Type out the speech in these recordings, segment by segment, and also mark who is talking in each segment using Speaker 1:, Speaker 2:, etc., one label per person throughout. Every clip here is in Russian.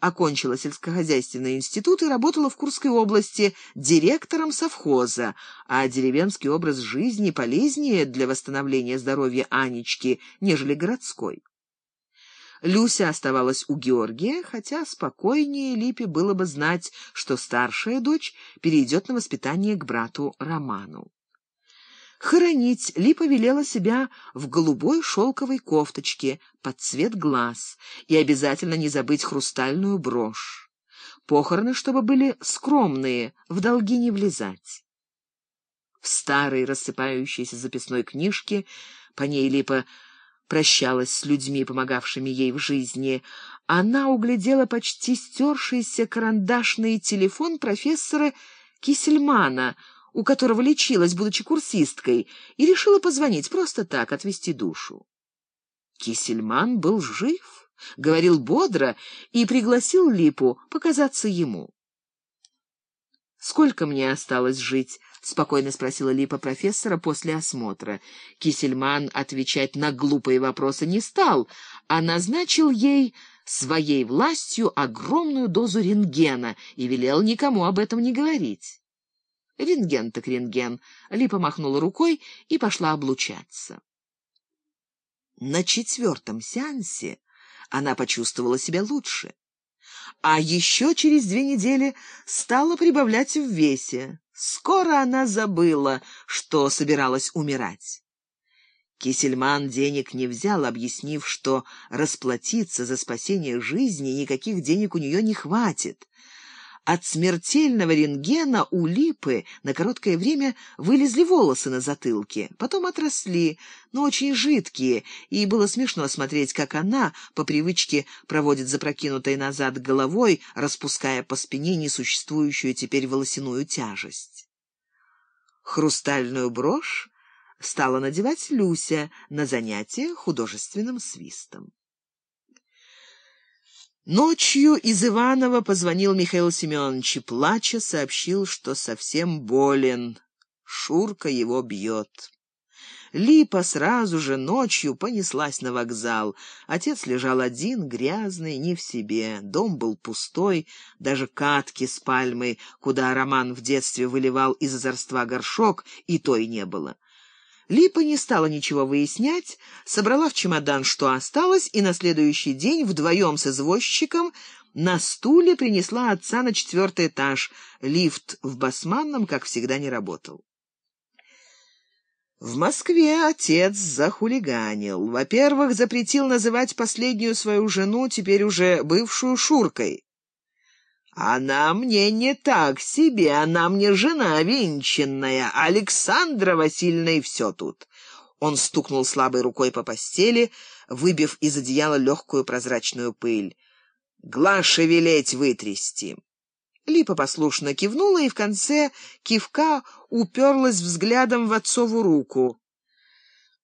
Speaker 1: окончила сельскохозяйственный институт и работала в Курской области директором совхоза, а деревенский образ жизни полезнее для восстановления здоровья Анечки, нежели городской. Люся оставалась у Георгия, хотя спокойнее Липе было бы знать, что старшая дочь перейдет на воспитание к брату Роману. Хоронить Липа велела себя в голубой шелковой кофточке под цвет глаз и обязательно не забыть хрустальную брошь. Похороны, чтобы были скромные, в долги не влезать. В старой рассыпающейся записной книжке по ней Липа прощалась с людьми, помогавшими ей в жизни. Она углядела почти стершийся карандашный телефон профессора Кисельмана — у которого лечилась, будучи курсисткой, и решила позвонить просто так, отвести душу. Кисельман был жив, говорил бодро и пригласил Липу показаться ему. «Сколько мне осталось жить?» — спокойно спросила Липа профессора после осмотра. Кисельман отвечать на глупые вопросы не стал, а назначил ей своей властью огромную дозу рентгена и велел никому об этом не говорить. Рентген так рентген. Липа махнула рукой и пошла облучаться. На четвертом сеансе она почувствовала себя лучше. А еще через две недели стала прибавлять в весе. Скоро она забыла, что собиралась умирать. Кисельман денег не взял, объяснив, что расплатиться за спасение жизни никаких денег у нее не хватит. От смертельного рентгена у Липы на короткое время вылезли волосы на затылке, потом отросли, но очень жидкие, и было смешно смотреть, как она по привычке проводит запрокинутой назад головой, распуская по спине несуществующую теперь волосяную тяжесть. Хрустальную брошь стала надевать Люся на занятия художественным свистом. Ночью из Иванова позвонил Михаил Семенович и, плача, сообщил, что совсем болен. Шурка его бьет. Липа сразу же ночью понеслась на вокзал. Отец лежал один, грязный, не в себе. Дом был пустой, даже катки с пальмой, куда Роман в детстве выливал из озорства горшок, и той не было. Липа не стала ничего выяснять, собрала в чемодан, что осталось, и на следующий день вдвоем с извозчиком на стуле принесла отца на четвертый этаж. Лифт в Басманном, как всегда, не работал. В Москве отец захулиганил. Во-первых, запретил называть последнюю свою жену, теперь уже бывшую Шуркой. «Она мне не так себе, она мне жена венчанная, Александра Васильевна и все тут». Он стукнул слабой рукой по постели, выбив из одеяла легкую прозрачную пыль. «Глаше велеть вытрясти!» Липа послушно кивнула и в конце кивка уперлась взглядом в отцову руку.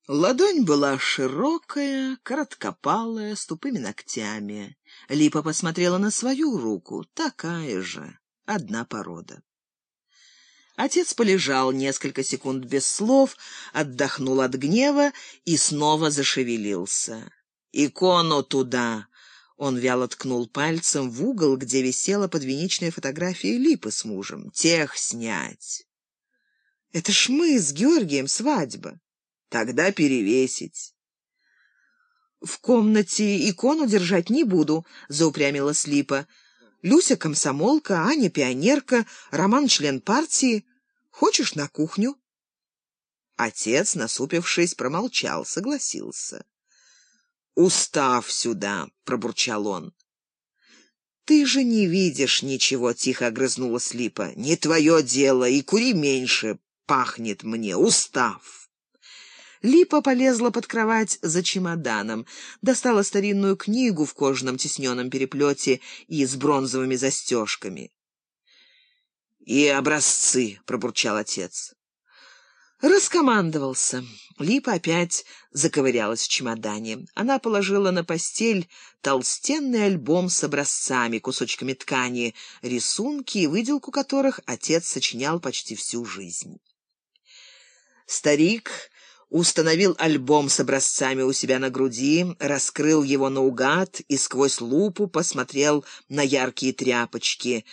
Speaker 1: Ладонь была широкая, короткопалая, с тупыми ногтями. Липа посмотрела на свою руку, такая же, одна порода. Отец полежал несколько секунд без слов, отдохнул от гнева и снова зашевелился. «Икону туда!» Он вяло ткнул пальцем в угол, где висела подвенечная фотография Липы с мужем. «Тех снять!» «Это ж мы с Георгием свадьба!» Тогда перевесить. «В комнате икону держать не буду», — заупрямила Слипа. «Люся комсомолка, Аня пионерка, Роман член партии. Хочешь на кухню?» Отец, насупившись, промолчал, согласился. «Устав сюда», — пробурчал он. «Ты же не видишь ничего», — тихо огрызнулась Липа. «Не твое дело, и кури меньше, пахнет мне, устав». Липа полезла под кровать за чемоданом, достала старинную книгу в кожаном тисненном переплете и с бронзовыми застежками. «И образцы», — пробурчал отец. Раскомандовался. Липа опять заковырялась в чемодане. Она положила на постель толстенный альбом с образцами, кусочками ткани, рисунки и выделку которых отец сочинял почти всю жизнь. Старик установил альбом с образцами у себя на груди, раскрыл его наугад и сквозь лупу посмотрел на яркие тряпочки.